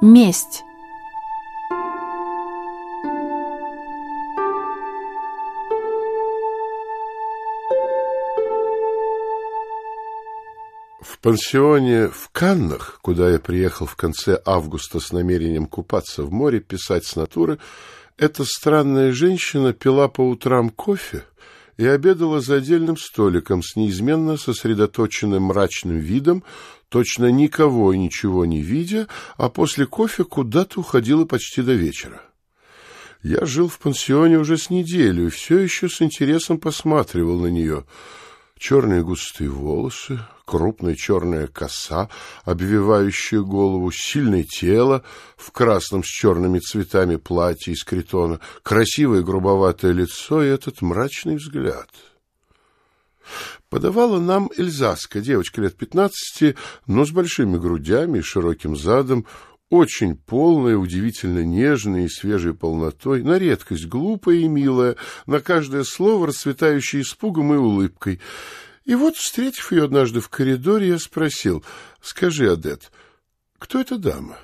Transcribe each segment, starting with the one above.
Месть. В пансионе в Каннах, куда я приехал в конце августа с намерением купаться в море, писать с натуры, эта странная женщина пила по утрам кофе и обедала за отдельным столиком с неизменно сосредоточенным мрачным видом, точно никого и ничего не видя, а после кофе куда-то уходила почти до вечера. Я жил в пансионе уже с неделю и все еще с интересом посматривал на нее. Черные густые волосы, крупная черная коса, обвивающая голову, сильное тело в красном с черными цветами платье из критона, красивое грубоватое лицо и этот мрачный взгляд. Подавала нам Эльзаска, девочка лет пятнадцати, но с большими грудями и широким задом, очень полная, удивительно нежная и свежей полнотой, на редкость глупая и милая, на каждое слово расцветающая испугом и улыбкой — и вот, встретив ее однажды в коридоре, я спросил, «Скажи, Адет, кто эта дама?»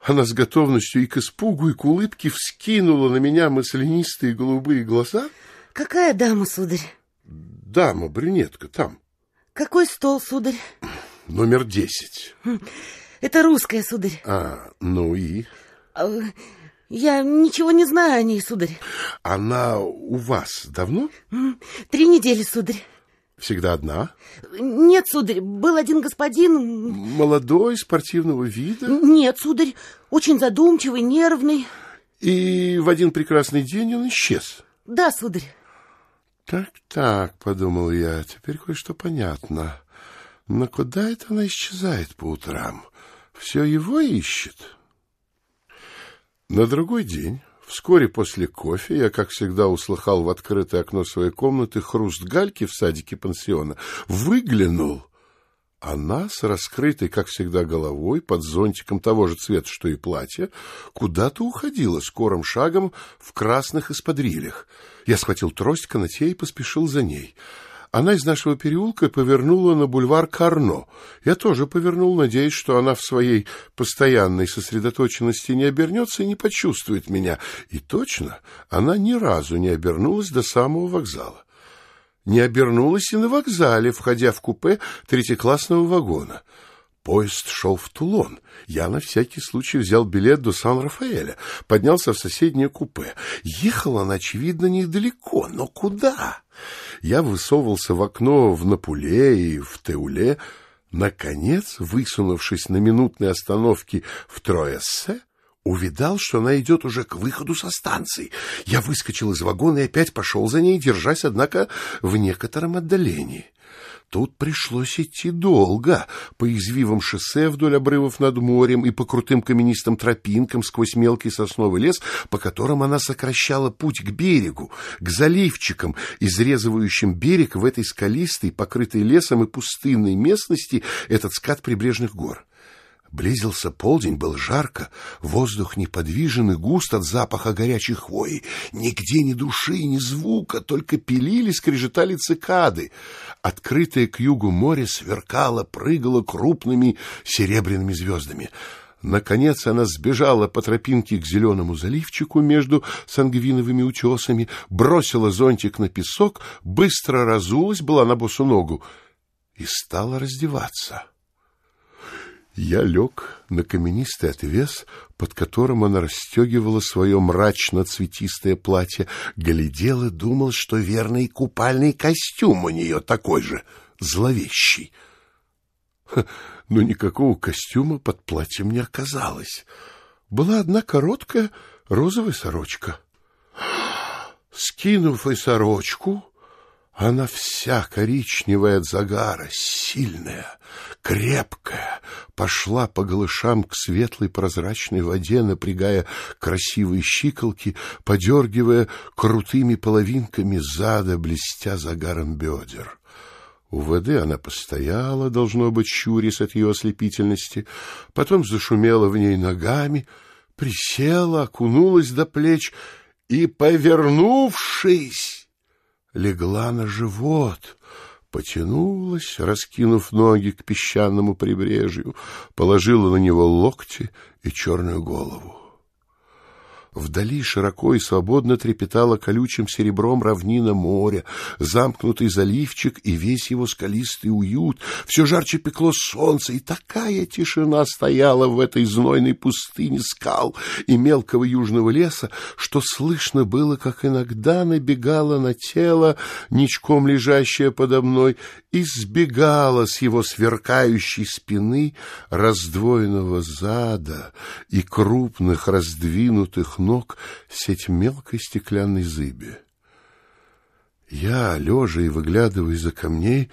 Она с готовностью и к испугу, и к улыбке вскинула на меня маслянистые голубые глаза. «Какая дама, сударь?» «Дама, брюнетка, там». «Какой стол, сударь?» «Номер десять». «Это русская, сударь». «А, ну и?» а, «Я ничего не знаю о ней, сударь». «Она у вас давно?» «Три недели, сударь». Всегда одна? Нет, сударь, был один господин... Молодой, спортивного вида? Нет, сударь, очень задумчивый, нервный. И в один прекрасный день он исчез? Да, сударь. Так-так, подумал я, теперь кое-что понятно. Но куда это она исчезает по утрам? Все его ищет? На другой день Вскоре после кофе я, как всегда, услыхал в открытое окно своей комнаты хруст гальки в садике пансиона. Выглянул. Она с раскрытой, как всегда, головой, под зонтиком того же цвета, что и платье, куда-то уходила скорым шагом в красных эспадрилях. Я схватил трость канате и поспешил за ней. Она из нашего переулка повернула на бульвар Карно. Я тоже повернул, надеясь, что она в своей постоянной сосредоточенности не обернется и не почувствует меня. И точно, она ни разу не обернулась до самого вокзала. Не обернулась и на вокзале, входя в купе третьеклассного вагона. Поезд шел в Тулон. Я на всякий случай взял билет до Сан-Рафаэля, поднялся в соседнее купе. Ехала она, очевидно, недалеко, но куда? Я высовывался в окно в Напуле и в Теуле. Наконец, высунувшись на минутной остановке в Троессе, увидал, что она идет уже к выходу со станции. Я выскочил из вагона и опять пошел за ней, держась, однако, в некотором отдалении. Тут пришлось идти долго, по извивам шоссе вдоль обрывов над морем и по крутым каменистым тропинкам сквозь мелкий сосновый лес, по которым она сокращала путь к берегу, к заливчикам, изрезывающим берег в этой скалистой, покрытой лесом и пустынной местности, этот скат прибрежных гор. Близился полдень, был жарко, воздух неподвижен и густ от запаха горячей хвои. Нигде ни души, ни звука, только пилили, скрежетали цикады. Открытое к югу море сверкало, прыгало крупными серебряными звездами. Наконец она сбежала по тропинке к зеленому заливчику между сангвиновыми утесами, бросила зонтик на песок, быстро разулась, была на босу ногу и стала раздеваться. Я лег на каменистый отвес, под которым она расстегивала свое мрачно-цветистое платье, глядел и думал, что верный купальный костюм у нее такой же, зловещий. но никакого костюма под платьем не оказалось. Была одна короткая розовая сорочка. Скинув и сорочку, она вся коричневая от загара, сильная, крепкая, пошла по голышам к светлой прозрачной воде, напрягая красивые щиколки, подергивая крутыми половинками зада, блестя загаром бедер. У воды она постояла, должно быть, щурясь от ее ослепительности, потом зашумела в ней ногами, присела, окунулась до плеч и, повернувшись, легла на живот, потянулась, раскинув ноги к песчаному прибрежью, положила на него локти и черную голову. Вдали широко и свободно трепетала колючим серебром равнина моря, замкнутый заливчик и весь его скалистый уют. Все жарче пекло солнце, и такая тишина стояла в этой знойной пустыне скал и мелкого южного леса, что слышно было, как иногда набегала на тело, ничком лежащее подо мной, и сбегала с его сверкающей спины, раздвоенного зада и крупных раздвинутых ног сеть мелкой стеклянной зыби. Я, лежа и выглядывая из-за камней,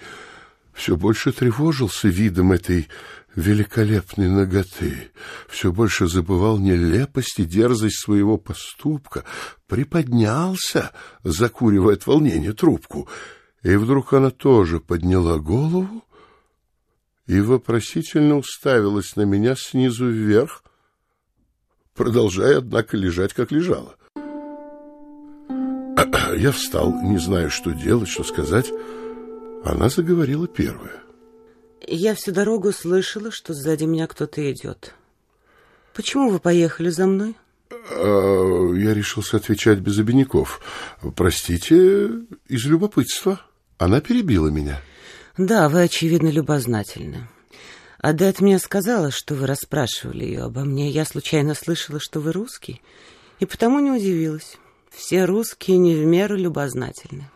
все больше тревожился видом этой великолепной ноготы, все больше забывал нелепость и дерзость своего поступка, приподнялся, закуривая от волнения трубку, и вдруг она тоже подняла голову и вопросительно уставилась на меня снизу вверх, продолжая, однако, лежать, как лежала. Я встал, не зная, что делать, что сказать. Она заговорила первая. Я всю дорогу слышала, что сзади меня кто-то идет. Почему вы поехали за мной? А, я решился отвечать без обиняков. Простите, из любопытства. Она перебила меня. Да, вы, очевидно, любознательны. Адет мне сказала, что вы расспрашивали ее обо мне. Я случайно слышала, что вы русский, и потому не удивилась. Все русские не в меру любознательны.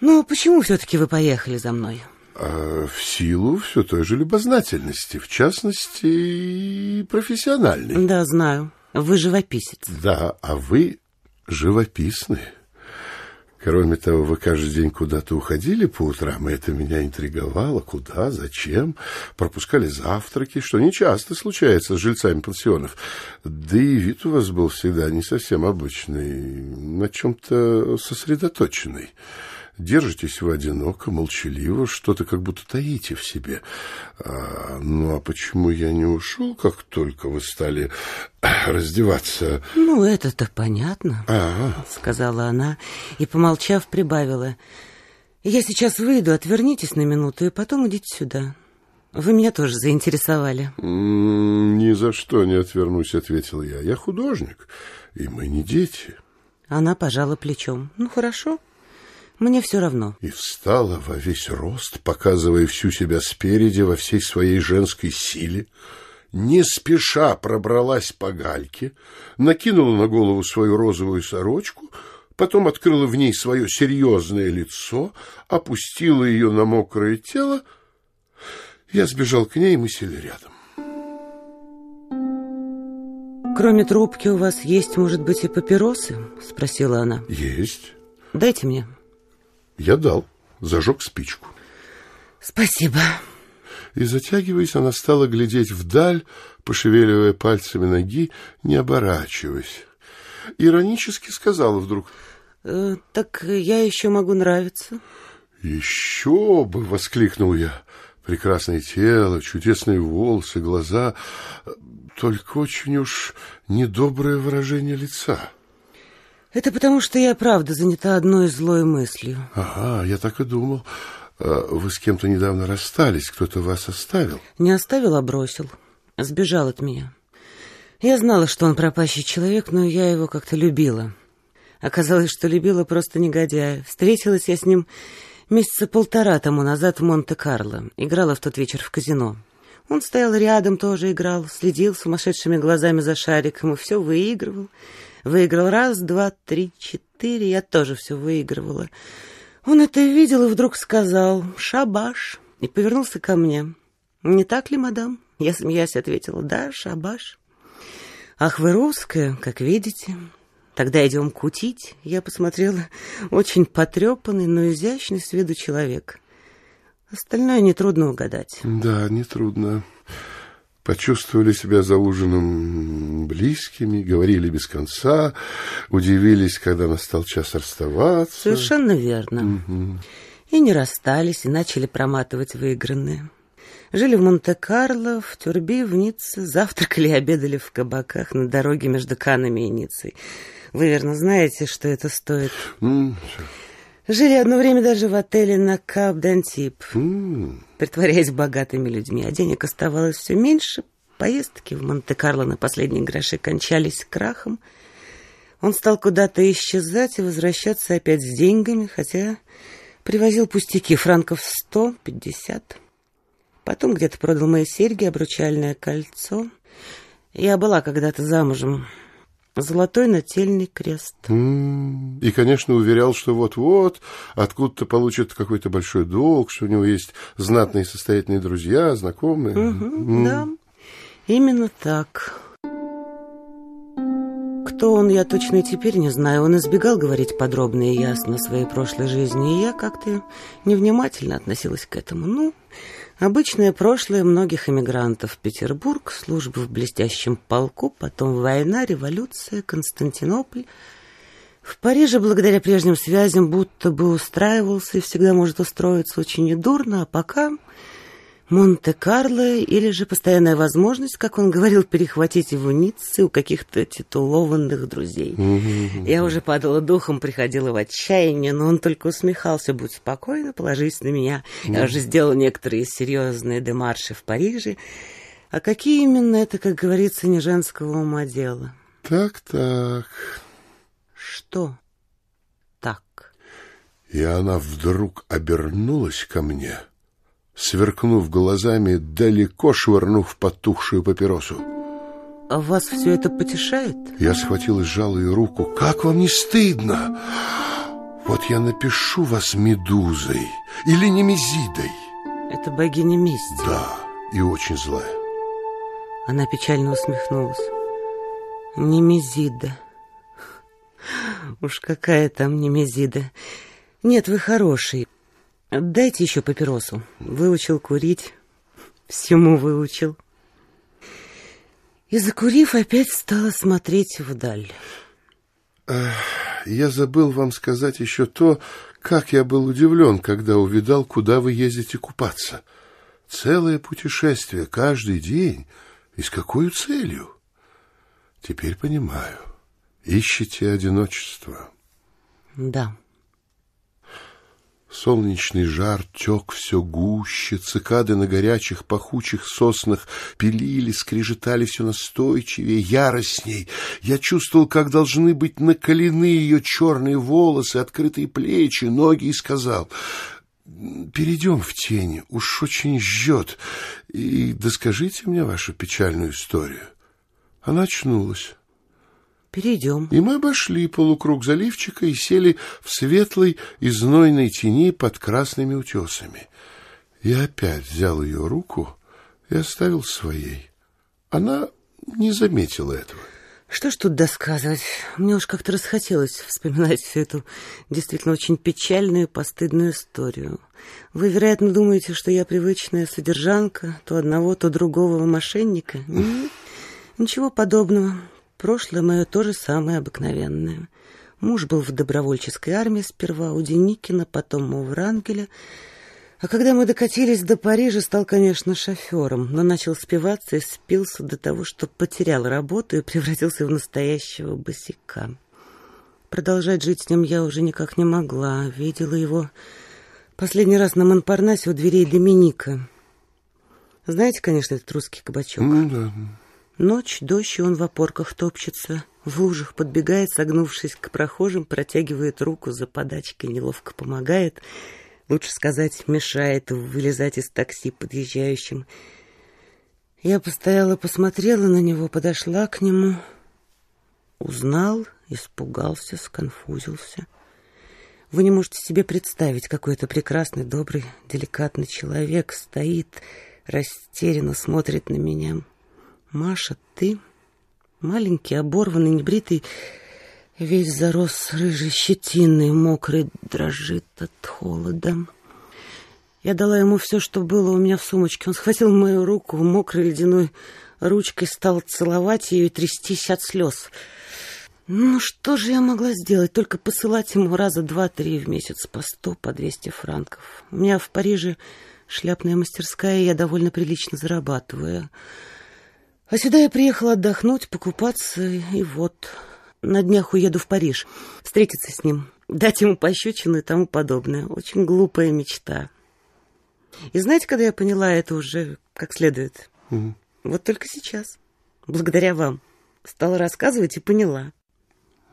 Ну, почему все-таки вы поехали за мной? А в силу все той же любознательности, в частности, профессиональной. Да, знаю. Вы живописец. Да, а вы живописные. Кроме того, вы каждый день куда-то уходили по утрам, и это меня интриговало. Куда, зачем? Пропускали завтраки, что нечасто случается с жильцами пансионов. Да и вид у вас был всегда не совсем обычный, на чем-то сосредоточенный. Держитесь вы одиноко, молчаливо, что-то как будто таите в себе. А, ну, а почему я не ушел, как только вы стали раздеваться? Ну, это-то понятно, А, сказала она и, помолчав, прибавила. Я сейчас выйду, отвернитесь на минуту и потом идите сюда. Вы меня тоже заинтересовали. ни за что не отвернусь, ответил я. Я художник, и мы не дети. Она пожала плечом. Ну, хорошо. Мне все равно. И встала во весь рост, показывая всю себя спереди во всей своей женской силе, не спеша пробралась по гальке, накинула на голову свою розовую сорочку, потом открыла в ней свое серьезное лицо, опустила ее на мокрое тело. Я сбежал к ней, и мы сели рядом. Кроме трубки у вас есть, может быть, и папиросы? Спросила она. Есть. Дайте мне. Я дал, зажег спичку. Спасибо. И, затягиваясь, она стала глядеть вдаль, пошевеливая пальцами ноги, не оборачиваясь. Иронически сказала вдруг, Э, так я еще могу нравиться. «Еще бы!» — воскликнул я. Прекрасное тело, чудесные волосы, глаза, только очень уж недоброе выражение лица. Это потому, что я правда занята одной злой мыслью. Ага, я так и думал. А Вы с кем-то недавно расстались, кто-то вас оставил. Не оставил, а бросил. Сбежал от меня. Я знала, что он пропащий человек, но я его как-то любила. Оказалось, что любила просто негодяя. Встретилась я с ним месяца полтора тому назад в Монте-Карло. Играла в тот вечер в казино. Он стоял рядом, тоже играл, следил сумасшедшими глазами за шариком и все выигрывал. Выиграл раз, два, три, четыре. Я тоже все выигрывала. Он это видел и вдруг сказал «Шабаш» и повернулся ко мне. «Не так ли, мадам?» Я, смеясь, ответила «Да, шабаш». «Ах, вы русская, как видите». Тогда идем кутить. Я посмотрела очень потрепанный, но изящный с виду человек. Остальное нетрудно угадать. Да, нетрудно. Почувствовали себя за ужином близкими, говорили без конца, удивились, когда настал час расставаться. Совершенно верно. И не расстались, и начали проматывать выигранное. Жили в Монте-Карло, в Тюрби, в Ницце, завтракали и обедали в кабаках на дороге между Канами и Ниццей. Вы верно знаете, что это стоит. М, Жили одно время даже в отеле на Кап-Дантип, притворяясь богатыми людьми, а денег оставалось все меньше. Поездки в Монте-Карло на последние гроши кончались крахом. Он стал куда-то исчезать и возвращаться опять с деньгами, хотя привозил пустяки франков сто, пятьдесят. Потом где-то продал мои серьги, обручальное кольцо. Я была когда-то замужем. Золотой нательный крест. м. И, конечно, уверял, что вот-вот откуда-то получит какой-то большой долг, что у него есть знатные состоятельные друзья, знакомые. Мгм, Да, именно так. Кто он, я точно и теперь не знаю. Он избегал говорить подробно и ясно о своей прошлой жизни, и я как-то невнимательно относилась к этому. Ну, обычное прошлое многих эмигрантов. Петербург, служба в блестящем полку, потом война, революция, Константинополь. В Париже, благодаря прежним связям, будто бы устраивался и всегда может устроиться очень недурно, а пока Монте-Карло или же постоянная возможность, как он говорил, перехватить его Ницце у каких-то титулованных друзей. Я уже падала духом, приходила в отчаяние, но он только усмехался. Будь спокойна, положись на меня. Я уже сделала некоторые серьезные демарши в Париже. А какие именно это, как говорится, не женского ума дело? Так-так. Что так? И она вдруг обернулась ко мне, сверкнув глазами, далеко швырнув потухшую папиросу. А вас все это потешает? Я схватил и сжал ее руку. «Как вам не стыдно? Вот я напишу вас медузой или немезидой». Это богиня мести. Да, и очень злая. Она печально усмехнулась. Немезида. Уж какая там немезида. Нет, вы хороший. Дайте еще папиросу. Выучил курить. Всему выучил. И закурив, опять стала смотреть вдаль. Я забыл вам сказать еще то, как я был удивлен, когда увидал, куда вы ездите купаться. Целое путешествие, каждый день. И с какой целью? Теперь понимаю. Ищете одиночество. Да. Солнечный жар тек все гуще, цикады на горячих пахучих соснах пилили, скрежетали все настойчивее, яростней. Я чувствовал, как должны быть накалены ее черные волосы, открытые плечи, ноги, и сказал, «Перейдем в тени, уж очень жжет, и доскажите мне вашу печальную историю». Она очнулась. Перейдем. И мы обошли полукруг заливчика и сели в светлой и знойной тени под красными утесами. Я опять взял ее руку и оставил своей. Она не заметила этого. Что ж тут досказывать? Мне уж как-то расхотелось вспоминать всю эту действительно очень печальную и постыдную историю. Вы, вероятно, думаете, что я привычная содержанка то одного, то другого мошенника? Ничего подобного. Прошлое мое тоже самое обыкновенное. Муж был в добровольческой армии сперва у Деникина, потом у Врангеля. А когда мы докатились до Парижа, стал, конечно, шофером, но начал спиваться и спился до того, что потерял работу и превратился в настоящего босика. Продолжать жить с ним я уже никак не могла. Видела его последний раз на Монпарнасе у дверей Доминика. Знаете, конечно, этот русский кабачок. Ну да. Ночь, дождь, и он в опорках топчется, в лужах подбегает, согнувшись к прохожим, протягивает руку за подачкой, неловко помогает, лучше сказать, мешает вылезать из такси подъезжающим. Я постояла, посмотрела на него, подошла к нему, узнал, испугался, сконфузился. Вы не можете себе представить, какой это прекрасный, добрый, деликатный человек стоит, растерянно смотрит на меня. Маша, ты маленький, оборванный, небритый, весь зарос рыжей щетиной, мокрый, дрожит от холода. Я дала ему все, что было у меня в сумочке. Он схватил мою руку мокрой ледяной ручкой, стал целовать ее и трястись от слез. Ну, что же я могла сделать? Только посылать ему раза два-три в месяц по сто, по двести франков. У меня в Париже шляпная мастерская, и я довольно прилично зарабатываю. А сюда я приехала отдохнуть, покупаться, и вот... На днях уеду в Париж, встретиться с ним. дать ему пощечину и тому подобное. Очень глупая мечта. И знаете, когда я поняла это уже как следует? Мгм. Вот только сейчас, благодаря вам, стала рассказывать и поняла.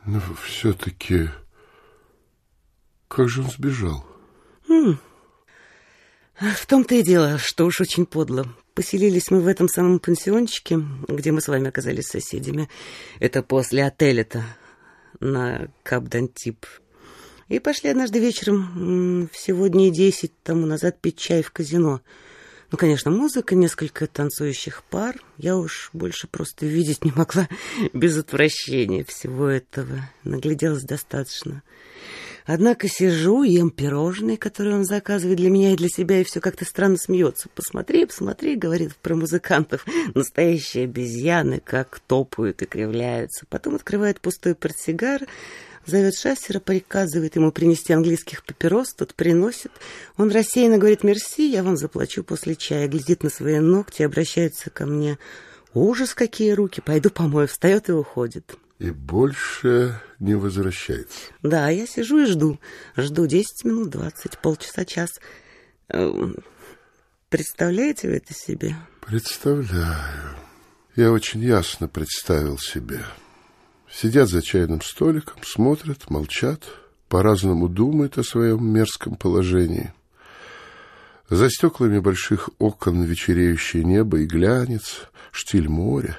Но все-таки... Как же он сбежал? В том-то и дело, что уж очень подло. Поселились мы в этом самом пансиончике, где мы с вами оказались соседями. Это после отеля-то на Капдантип. И пошли однажды вечером, всего дней десять тому назад, пить чай в казино. Ну, конечно, музыка, несколько танцующих пар. Я уж больше просто видеть не могла без отвращения всего этого. Нагляделась достаточно. Однако сижу, ем пирожные, которые он заказывает для меня и для себя, и все как-то странно смеется. Посмотри, посмотри, говорит про музыкантов. Настоящие обезьяны, как топают и кривляются. Потом открывает пустой портсигар, зовет шассера, приказывает ему принести английских папирос, тот приносит. Он рассеянно говорит «мерси, я вам заплачу после чая». Глядит на свои ногти, обращается ко мне. Ужас, какие руки, пойду помою, встает и уходит. И больше не возвращается. Да, я сижу и жду. Жду 10 минут, 20, полчаса, час. Эм, Представляете вы это себе? Представляю. Я очень ясно представил себе. Сидят за чайным столиком, смотрят, молчат, по-разному думают о своем мерзком положении. За стеклами больших окон вечереющее небо и глянец, штиль моря.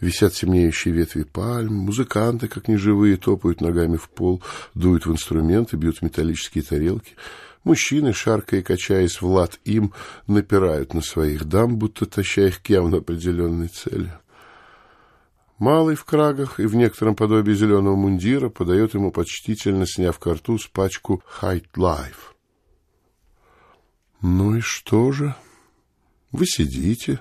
Висят темнеющие ветви пальм, музыканты, как неживые, топают ногами в пол, дуют в инструменты, бьют металлические тарелки. Мужчины, шаркая и качаясь в лад им, напирают на своих дам, будто таща их к явно определенной цели. Малый в крагах и в некотором подобии зеленого мундира подает ему почтительно, сняв картуз, пачку «Height Life». Ну и что же? Вы сидите,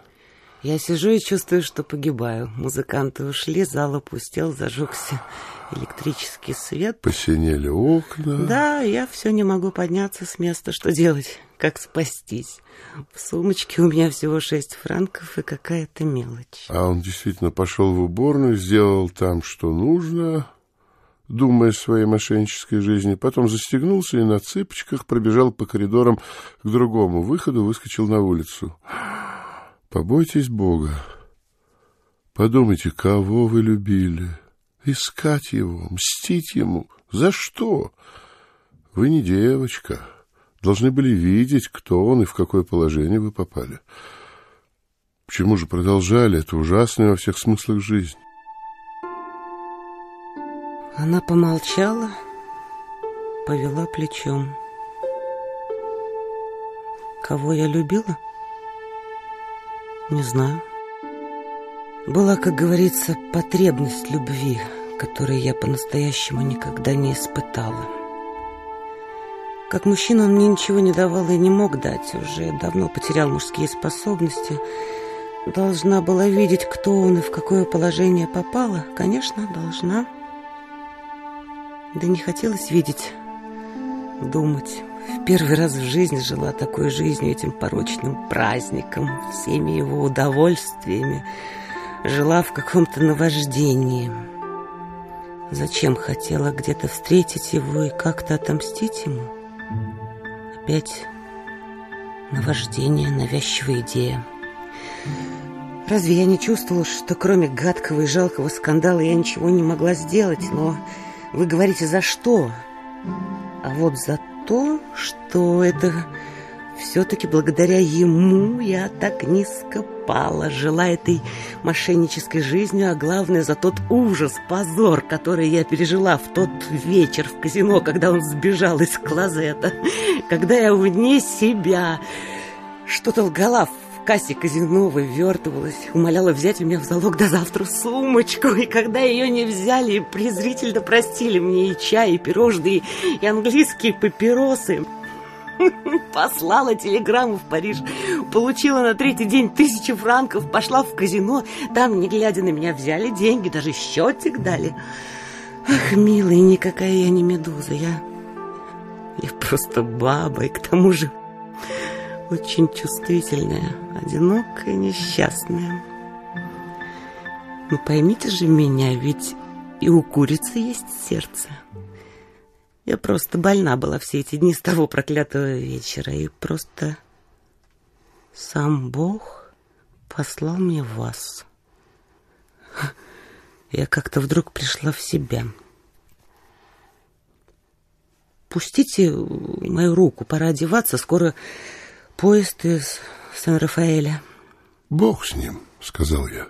Я сижу и чувствую, что погибаю. Музыканты ушли, зал опустел, зажегся электрический свет. посинели окна. Да, я все не могу подняться с места. Что делать? Как спастись? В сумочке у меня всего шесть франков и какая-то мелочь. А он действительно пошел в уборную, сделал там, что нужно, думая о своей мошеннической жизни, потом застегнулся и на цыпочках пробежал по коридорам к другому выходу, выскочил на улицу. Побойтесь Бога. Подумайте, кого вы любили. Искать его, мстить ему. За что? Вы не девочка. Должны были видеть, кто он и в какое положение вы попали. Почему же продолжали это ужасное во всех смыслах жизнь? Она помолчала, повела плечом. Кого я любила? Не знаю. Была, как говорится, потребность любви, которой я по-настоящему никогда не испытала. Как мужчина он мне ничего не давал и не мог дать, уже давно потерял мужские способности. Должна была видеть, кто он и в какое положение попала. Конечно, должна. Да не хотелось видеть, думать. Первый раз в жизни жила такой жизнью, этим порочным праздником, всеми его удовольствиями. Жила в каком-то наваждении. Зачем хотела где-то встретить его и как-то отомстить ему? Опять наваждение, навязчивая идея. Разве я не чувствовала, что кроме гадкого и жалкого скандала я ничего не могла сделать? Но вы говорите, за что? А вот за то, что это все-таки благодаря ему я так низко пала, жила этой мошеннической жизнью, а главное за тот ужас, позор, который я пережила в тот вечер в казино, когда он сбежал из клозета, когда я вне себя что-то лгала в кассе казино, вывертывалась, умоляла взять у меня в залог до завтра сумочку, и когда ее не взяли, презрительно простили мне и чай, и пирожные, и английские папиросы. Послала телеграмму в Париж, получила на третий день тысячу франков, пошла в казино, там, не глядя на меня, взяли деньги, даже счетик дали. Ах, милый, никакая я не медуза, я... Я просто баба, и к тому же очень чувствительная, одинокая, несчастная. Ну, поймите же меня, ведь и у курицы есть сердце. Я просто больна была все эти дни с того проклятого вечера. И просто сам Бог послал мне вас. Я как-то вдруг пришла в себя. Пустите мою руку, пора одеваться, скоро поезд из Сан-Рафаэля. Бог с ним, сказал я.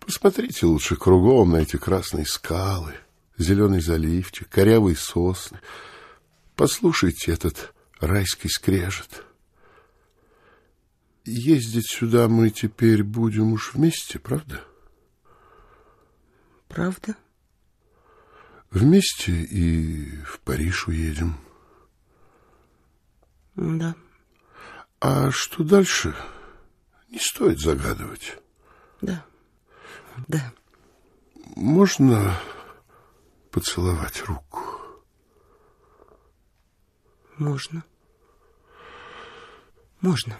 Посмотрите лучше кругом на эти красные скалы, зеленый заливчик, корявые сосны. Послушайте этот райский скрежет. Ездить сюда мы теперь будем уж вместе, правда? Правда? Вместе и в Париж уедем. Да. А что дальше, не стоит загадывать. Да. Да. Можно поцеловать руку? Можно. Можно.